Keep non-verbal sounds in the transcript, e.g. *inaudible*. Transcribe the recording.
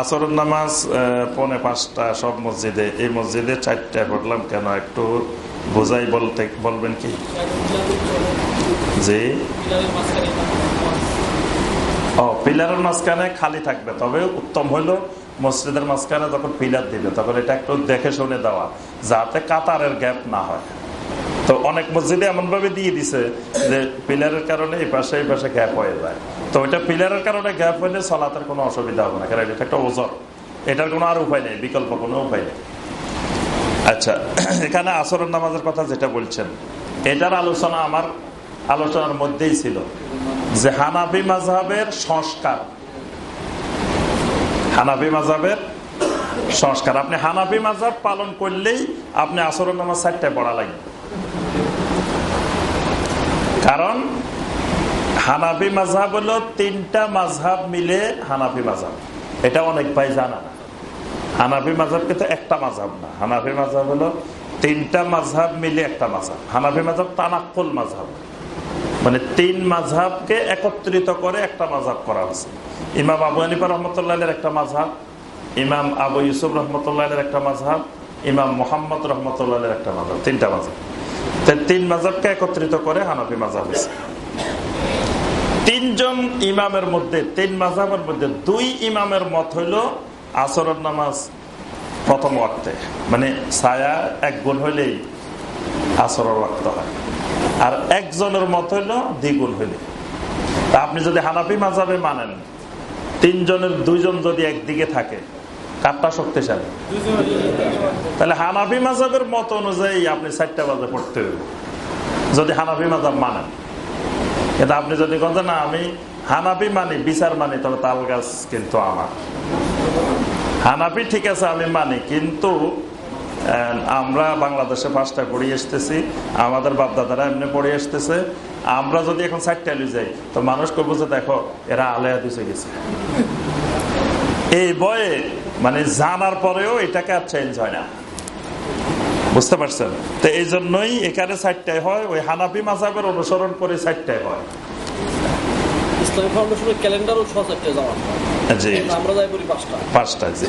আসরের নামাজ পৌনে পাঁচটা সব মসজিদে। এই মসজিদে চারটায় পড়লাম, কেন একটু বোঝাই বলতে, বলবেন কি? জি? ও, পিলারের মাঝখানে খালি থাকবে, তবে উত্তম হইল মসজিদের মাঝখানে যখন পিলার দিবে, তখন এটা একটু দেখে শুনে দেওয়া, যাতে কাতারের গ্যাপ না হয়। তো অনেক মসজিদে এমন ভাবে দিয়ে দিছে যে পিলারের কারণে এই পাশে এই পাশে গ্যাপ হয়ে যায়। তো ওইটা পিলারের কারণে গ্যাপ হইলে চলাতের কোনো অসুবিধা হবে না, কারণ এটা একটা ওজন। এটার কোনো আর উপায় নেই, বিকল্প কোনো উপায় নেই। আচ্ছা *clears throat* এখানে আসরের নামাজের কথা যেটা বলছেন, এটার আলোচনা আমার আলোচনার মধ্যেই ছিল যে হানাফি মাঝহের সংস্কার। হানাফি মাঝহের সংস্কার। আপনি হানাফি মাঝাব পালন করলেই আপনি আসরের নামাজ চারটায় পড়া লাগবে। কারণ হানাফি মাঝহাব হলো তিনটা মাঝহাব মিলে হানাফি মাঝহাব এটা অনেক ভাই জানা। না হানাফি মাঝহাব কিন্তু একটা মাঝহাব না। হানাফি মাঝহাব হলো তিনটা মাঝহাব মিলে একটা মাঝহাব হানাফি মাঝহাব তানাক্কুল মাঝহাব মানে তিন মাঝহাবকে একত্রিত করে একটা মাঝহাব করা হয়েছে। ইমাম আবু হানিফা রহমতুল্লাহের একটা মাঝহাব ইমাম আবু ইউসুফ রহমতুল্লাহের একটা মাঝহাব ইমাম মোহাম্মদ রহমতুল্লাহের একটা মাঝহাব তিনটা মাঝহাব তিন মাজাবকে একত্রিত করে হানাফি হয়েছে। তিনজন ইমামের মধ্যে, তিন মাজাবের মধ্যে দুই ইমামের মত হইল আসরের নামাজ প্রথম ওয়াক্তে। মানে ছায়া এক গুণ হইলেই আসরের ওয়াক্ত হয়। আর একজনের মত হইল দ্বিগুণ হইলে আপনি যদি হানাফি মাজাবে মানেন, তিনজনের দুইজন যদি একদিকে থাকে কারটা শক্তিশালী। তাহলে হানাফি মাঝাবের মত অনুযায়ী আপনি চারটা বাজে পড়তে হবে যদি হানাফি মাজাব মানেন। কিন্তু আপনি যদি কথা না, আমি হানাফি মানি, বিচার মানি তবে তাল গাছ কিন্তু আমার। হানাফি ঠিক আছে, আমি মানি, কিন্তু আমরা বাংলাদেশে পাঁচটা পড়ে আসতেছি, আমাদের বাপদাদারা এমনি পড়ে আসতেছে, আমরা যদি এখন চারটা যাই, তো মানুষ করব যে দেখো, এরা আলেয়া দিছে গেছে। এই বয়ে মানে জানার পরেও এটাকে আর চেঞ্জ হয় না। বুঝতে পারছেন? তো এই জন্যই এখানে চারটায় হয় ওই হানাফি মাসাবের অনুসরণ করে চারটায় হয়। ইসলামিক ফাউন্ডেশনের ক্যালেন্ডারও ছ চারটে যাওয়া। আমরা যাই বলি পাঁচটা পাঁচটা জি।